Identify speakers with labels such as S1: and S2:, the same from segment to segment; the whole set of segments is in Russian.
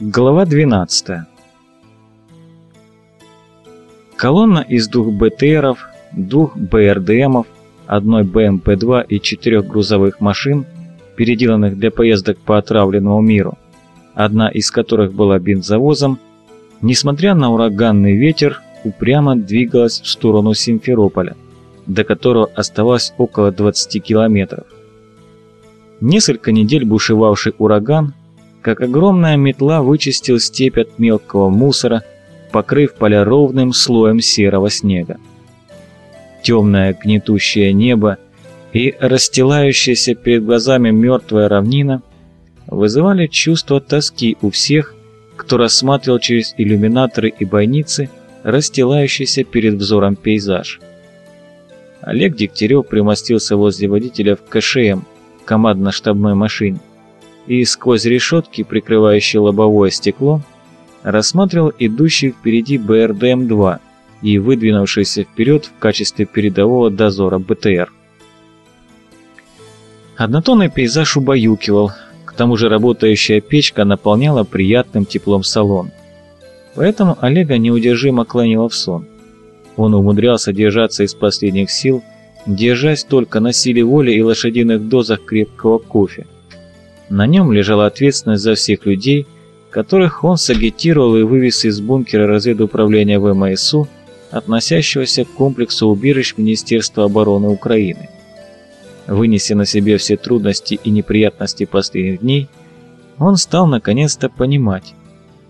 S1: Глава 12 Колонна из двух БТРов, двух БРДМов, одной БМП-2 и четырех грузовых машин, переделанных для поездок по отравленному миру, одна из которых была бензовозом, несмотря на ураганный ветер, упрямо двигалась в сторону Симферополя, до которого оставалось около 20 километров. Несколько недель бушевавший ураган как огромная метла вычистил степь от мелкого мусора, покрыв поля ровным слоем серого снега. Темное гнетущее небо и расстилающаяся перед глазами мертвая равнина вызывали чувство тоски у всех, кто рассматривал через иллюминаторы и бойницы расстилающийся перед взором пейзаж. Олег Дегтярев примостился возле водителя в КШМ, командно-штабной машине и сквозь решетки, прикрывающие лобовое стекло, рассматривал идущий впереди БРДМ-2 и выдвинувшийся вперед в качестве передового дозора БТР. Однотонный пейзаж убаюкивал, к тому же работающая печка наполняла приятным теплом салон. Поэтому Олега неудержимо клонило в сон. Он умудрялся держаться из последних сил, держась только на силе воли и лошадиных дозах крепкого кофе. На нем лежала ответственность за всех людей, которых он сагитировал и вывез из бункера разведуправления ВМСУ, относящегося к комплексу убежищ Министерства обороны Украины. Вынеся на себе все трудности и неприятности последних дней, он стал наконец-то понимать,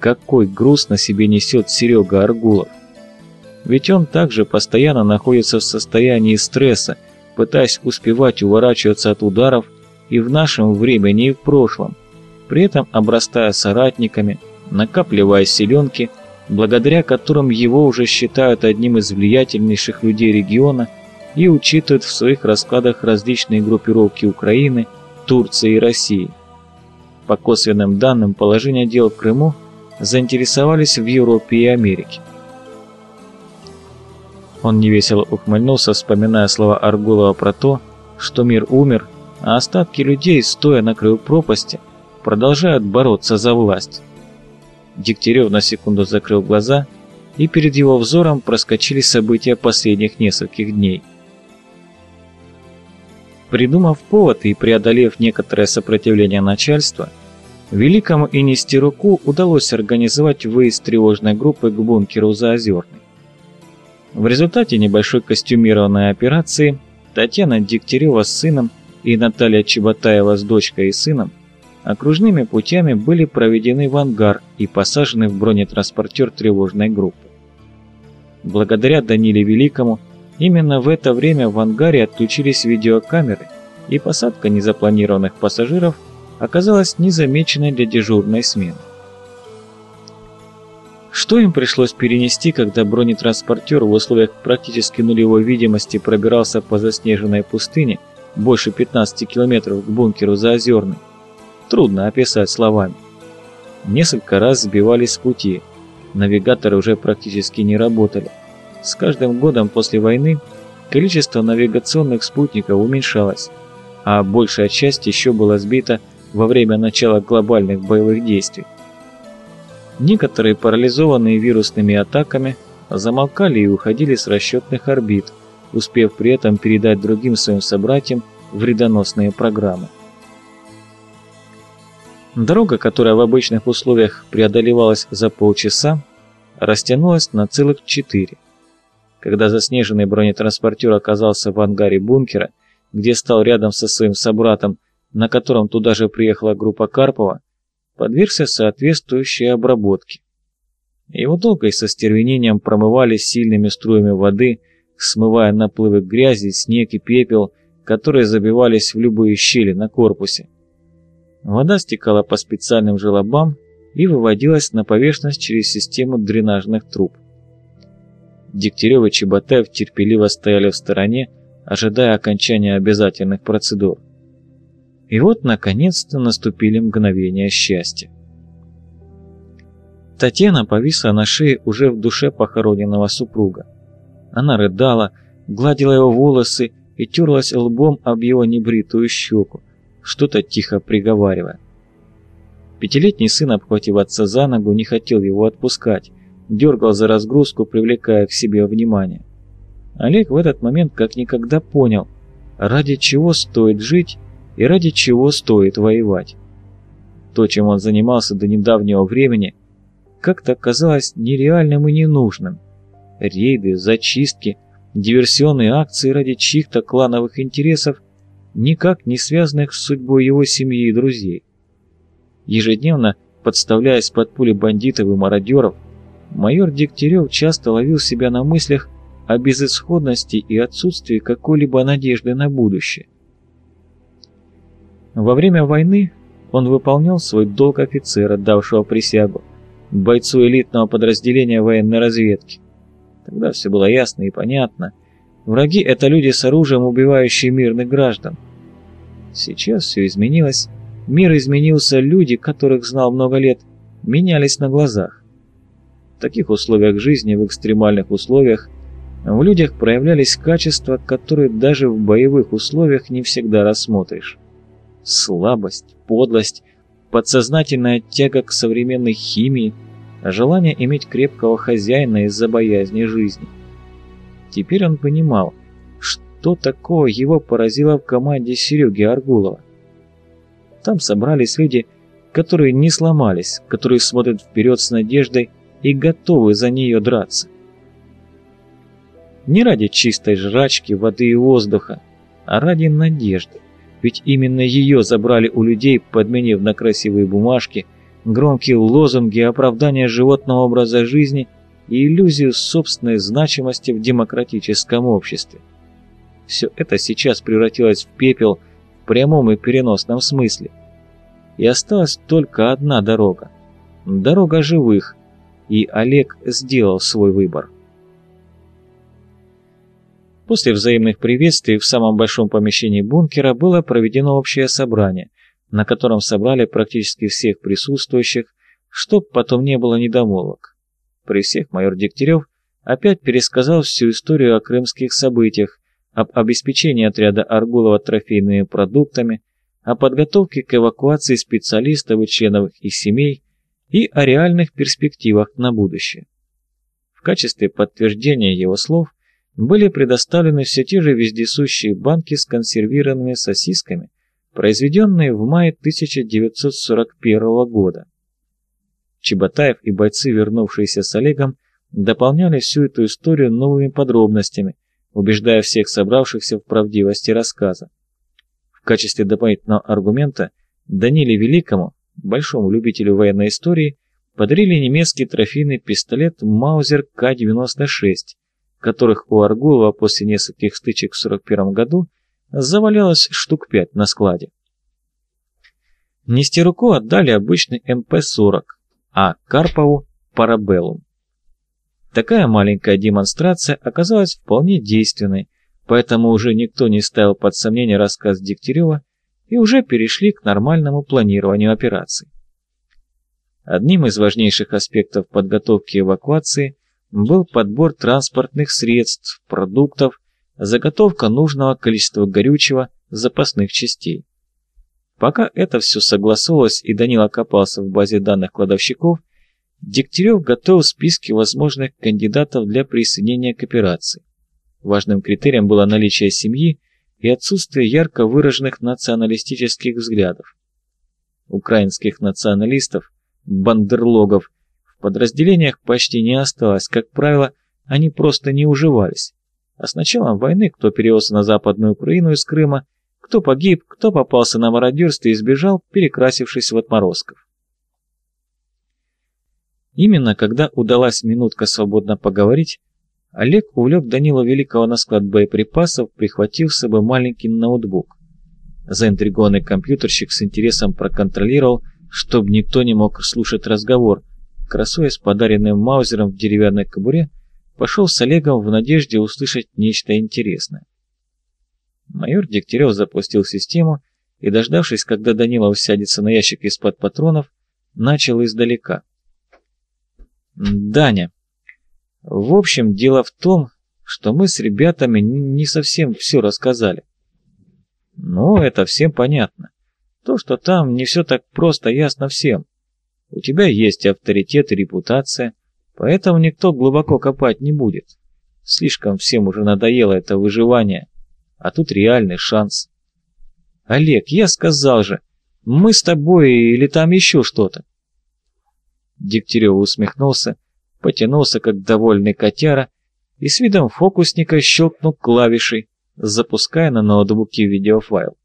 S1: какой груз на себе несет Серега Аргулов. Ведь он также постоянно находится в состоянии стресса, пытаясь успевать уворачиваться от ударов и в нашем времени, и в прошлом, при этом обрастая соратниками, накапливая селенки, благодаря которым его уже считают одним из влиятельнейших людей региона и учитывают в своих раскладах различные группировки Украины, Турции и России. По косвенным данным, положение дел в Крыму заинтересовались в Европе и Америке. Он невесело ухмыльнулся, вспоминая слова Аргулова про то, что мир умер, а остатки людей, стоя на краю пропасти, продолжают бороться за власть. Дегтярев на секунду закрыл глаза, и перед его взором проскочили события последних нескольких дней. Придумав повод и преодолев некоторое сопротивление начальства, Великому и Нестеруку удалось организовать выезд тревожной группы к бункеру Заозерный. В результате небольшой костюмированной операции Татьяна Дегтярева с сыном – и Наталья Чеботаева с дочкой и сыном окружными путями были проведены в ангар и посажены в бронетранспортер тревожной группы. Благодаря Даниле Великому именно в это время в ангаре отключились видеокамеры, и посадка незапланированных пассажиров оказалась незамеченной для дежурной смены. Что им пришлось перенести, когда бронетранспортер в условиях практически нулевой видимости пробирался по заснеженной пустыне – больше 15 километров к бункеру Заозерный. Трудно описать словами. Несколько раз сбивались с пути. Навигаторы уже практически не работали. С каждым годом после войны количество навигационных спутников уменьшалось, а большая часть еще была сбита во время начала глобальных боевых действий. Некоторые, парализованные вирусными атаками, замолкали и уходили с расчетных орбит – успев при этом передать другим своим собратьям вредоносные программы. Дорога, которая в обычных условиях преодолевалась за полчаса, растянулась на целых четыре. Когда заснеженный бронетранспортер оказался в ангаре бункера, где стал рядом со своим собратом, на котором туда же приехала группа Карпова, подвергся соответствующей обработке. Его долго и со стервенением промывали сильными струями воды, смывая наплывы грязи, снег и пепел, которые забивались в любые щели на корпусе. Вода стекала по специальным желобам и выводилась на поверхность через систему дренажных труб. Дегтярев и Чеботаев терпеливо стояли в стороне, ожидая окончания обязательных процедур. И вот, наконец-то, наступили мгновения счастья. Татьяна повисла на шее уже в душе похороненного супруга. Она рыдала, гладила его волосы и терлась лбом об его небритую щеку, что-то тихо приговаривая. Пятилетний сын, обхватив отца за ногу, не хотел его отпускать, дергал за разгрузку, привлекая к себе внимание. Олег в этот момент как никогда понял, ради чего стоит жить и ради чего стоит воевать. То, чем он занимался до недавнего времени, как-то казалось нереальным и ненужным. Рейды, зачистки, диверсионные акции ради чьих-то клановых интересов, никак не связанных с судьбой его семьи и друзей. Ежедневно, подставляясь под пули бандитов и мародеров, майор Дегтярев часто ловил себя на мыслях о безысходности и отсутствии какой-либо надежды на будущее. Во время войны он выполнял свой долг офицера, давшего присягу, бойцу элитного подразделения военной разведки. Тогда все было ясно и понятно. Враги — это люди с оружием, убивающие мирных граждан. Сейчас все изменилось. Мир изменился, люди, которых знал много лет, менялись на глазах. В таких условиях жизни, в экстремальных условиях, в людях проявлялись качества, которые даже в боевых условиях не всегда рассмотришь. Слабость, подлость, подсознательная тяга к современной химии, желание иметь крепкого хозяина из-за боязни жизни. Теперь он понимал, что такого его поразило в команде Сереги Аргулова. Там собрались люди, которые не сломались, которые смотрят вперед с надеждой и готовы за нее драться. Не ради чистой жрачки, воды и воздуха, а ради надежды. Ведь именно ее забрали у людей, подменив на красивые бумажки, громкие лозунги, оправдания животного образа жизни и иллюзию собственной значимости в демократическом обществе. Все это сейчас превратилось в пепел в прямом и переносном смысле. И осталась только одна дорога. Дорога живых. И Олег сделал свой выбор. После взаимных приветствий в самом большом помещении бункера было проведено общее собрание, на котором собрали практически всех присутствующих, чтоб потом не было недомолвок. При всех майор Дегтярев опять пересказал всю историю о крымских событиях, об обеспечении отряда Аргулова трофейными продуктами, о подготовке к эвакуации специалистов и членов их семей и о реальных перспективах на будущее. В качестве подтверждения его слов – были предоставлены все те же вездесущие банки с консервированными сосисками, произведенные в мае 1941 года. Чеботаев и бойцы, вернувшиеся с Олегом, дополняли всю эту историю новыми подробностями, убеждая всех собравшихся в правдивости рассказа. В качестве дополнительного аргумента Даниле Великому, большому любителю военной истории, подарили немецкий трофейный пистолет Маузер К-96, которых у Аргулова после нескольких стычек в 41 году завалялось штук пять на складе. Нестеруку отдали обычный МП-40, а Карпову – Парабеллум. Такая маленькая демонстрация оказалась вполне действенной, поэтому уже никто не ставил под сомнение рассказ Дегтярева и уже перешли к нормальному планированию операции. Одним из важнейших аспектов подготовки эвакуации был подбор транспортных средств, продуктов, заготовка нужного количества горючего, запасных частей. Пока это все согласовалось и Данил окопался в базе данных кладовщиков, Дегтярев готовил списки возможных кандидатов для присоединения к операции. Важным критерием было наличие семьи и отсутствие ярко выраженных националистических взглядов. Украинских националистов, бандерлогов – подразделениях почти не осталось, как правило, они просто не уживались. А с началом войны кто перевелся на Западную Украину из Крыма, кто погиб, кто попался на мародерстве и сбежал, перекрасившись в отморозков. Именно когда удалась минутка свободно поговорить, Олег увлек Данила Великого на склад боеприпасов, прихватив с собой маленький ноутбук. Заинтригованный компьютерщик с интересом проконтролировал, чтобы никто не мог слушать разговор, красуясь подаренным маузером в деревянной кобуре, пошел с Олегом в надежде услышать нечто интересное. Майор Дегтярев запустил систему и, дождавшись, когда Данилов сядется на ящик из-под патронов, начал издалека. «Даня, в общем, дело в том, что мы с ребятами не совсем все рассказали. Ну, это всем понятно. То, что там не все так просто, ясно всем. У тебя есть авторитет и репутация, поэтому никто глубоко копать не будет. Слишком всем уже надоело это выживание, а тут реальный шанс. Олег, я сказал же, мы с тобой или там еще что-то. Дегтярев усмехнулся, потянулся, как довольный котяра, и с видом фокусника щелкнул клавишей, запуская на ноутбуке видеофайл.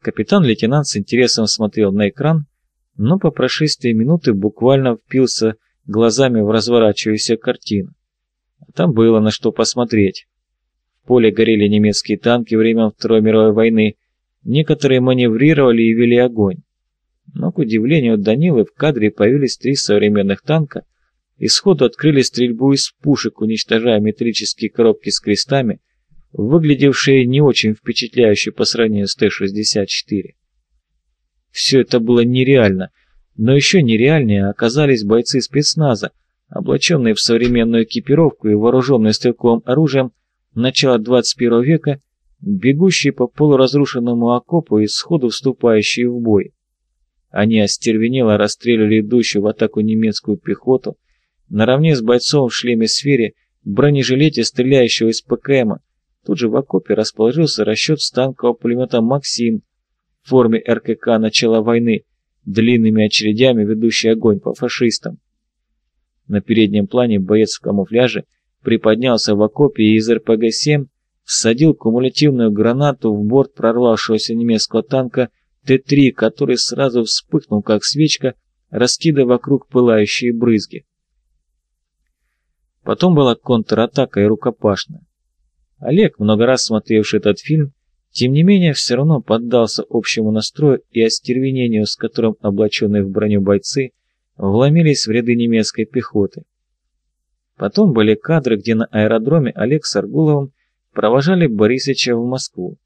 S1: Капитан-лейтенант с интересом смотрел на экран, но по прошествии минуты буквально впился глазами в разворачивающуюся картину. Там было на что посмотреть. В поле горели немецкие танки времен Второй мировой войны, некоторые маневрировали и вели огонь. Но, к удивлению Данилы, в кадре появились три современных танка и сходу открыли стрельбу из пушек, уничтожая металлические коробки с крестами, выглядевшие не очень впечатляюще по сравнению с Т-64. Все это было нереально, но еще нереальнее оказались бойцы спецназа, облаченные в современную экипировку и вооруженные стрелковым оружием начала 21 века, бегущие по полуразрушенному окопу и сходу вступающие в бой. Они остервенело расстреливали идущую в атаку немецкую пехоту, наравне с бойцом в шлеме-сфере, бронежилете, стреляющего из ПКМа. Тут же в окопе расположился расчет с танкового пулемета «Максим» в форме РКК начала войны, длинными очередями ведущий огонь по фашистам. На переднем плане боец в камуфляже приподнялся в окопе и из РПГ-7 всадил кумулятивную гранату в борт прорвавшегося немецкого танка Т-3, который сразу вспыхнул, как свечка, раскидывая вокруг пылающие брызги. Потом была контратака и рукопашная. Олег, много раз смотревший этот фильм, тем не менее все равно поддался общему настрою и остервенению, с которым облаченные в броню бойцы вломились в ряды немецкой пехоты. Потом были кадры, где на аэродроме Олег с Аргуловым провожали Борисыча в Москву.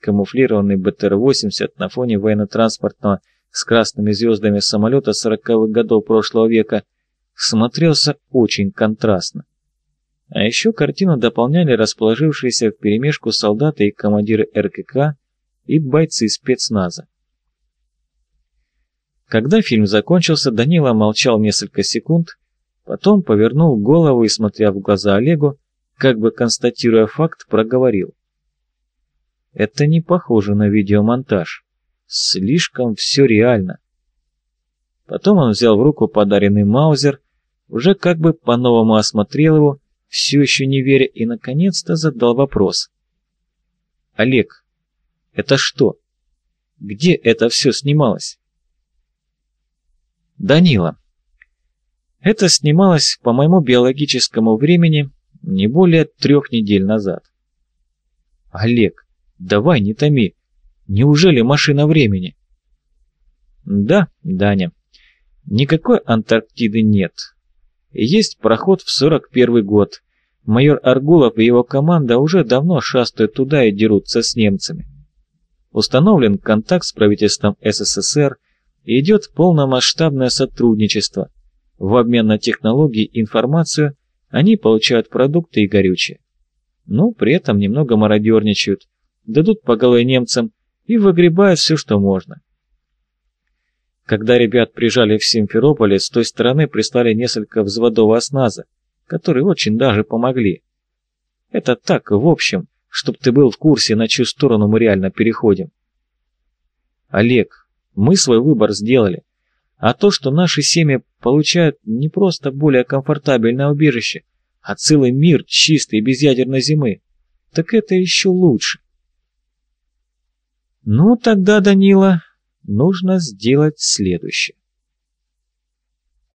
S1: Камуфлированный БТР-80 на фоне военно-транспортного с красными звездами самолета 40-х годов прошлого века смотрелся очень контрастно. А еще картину дополняли расположившиеся в перемешку солдаты и командиры РКК и бойцы спецназа. Когда фильм закончился, Данила молчал несколько секунд, потом повернул голову и, смотря в глаза Олегу, как бы констатируя факт, проговорил. «Это не похоже на видеомонтаж. Слишком все реально». Потом он взял в руку подаренный маузер, уже как бы по-новому осмотрел его, все еще не веря, и наконец-то задал вопрос. «Олег, это что? Где это все снималось?» Данила. Это снималось по моему биологическому времени не более трех недель назад. Олег, давай не томи. Неужели машина времени? Да, Даня. Никакой Антарктиды нет. Есть проход в 41 год. Майор Аргулов и его команда уже давно шастают туда и дерутся с немцами. Установлен контакт с правительством СССР, и идет полномасштабное сотрудничество. В обмен на технологии и информацию они получают продукты и горючее. Но при этом немного мародерничают, дадут по голове немцам и выгребают все, что можно. Когда ребят прижали в Симферополе, с той стороны прислали несколько взводов осназа, которые очень даже помогли. Это так, в общем, чтоб ты был в курсе, на чью сторону мы реально переходим. Олег, мы свой выбор сделали. А то, что наши семьи получают не просто более комфортабельное убежище, а целый мир чистый, без ядерной зимы, так это еще лучше. Ну тогда, Данила, нужно сделать следующее.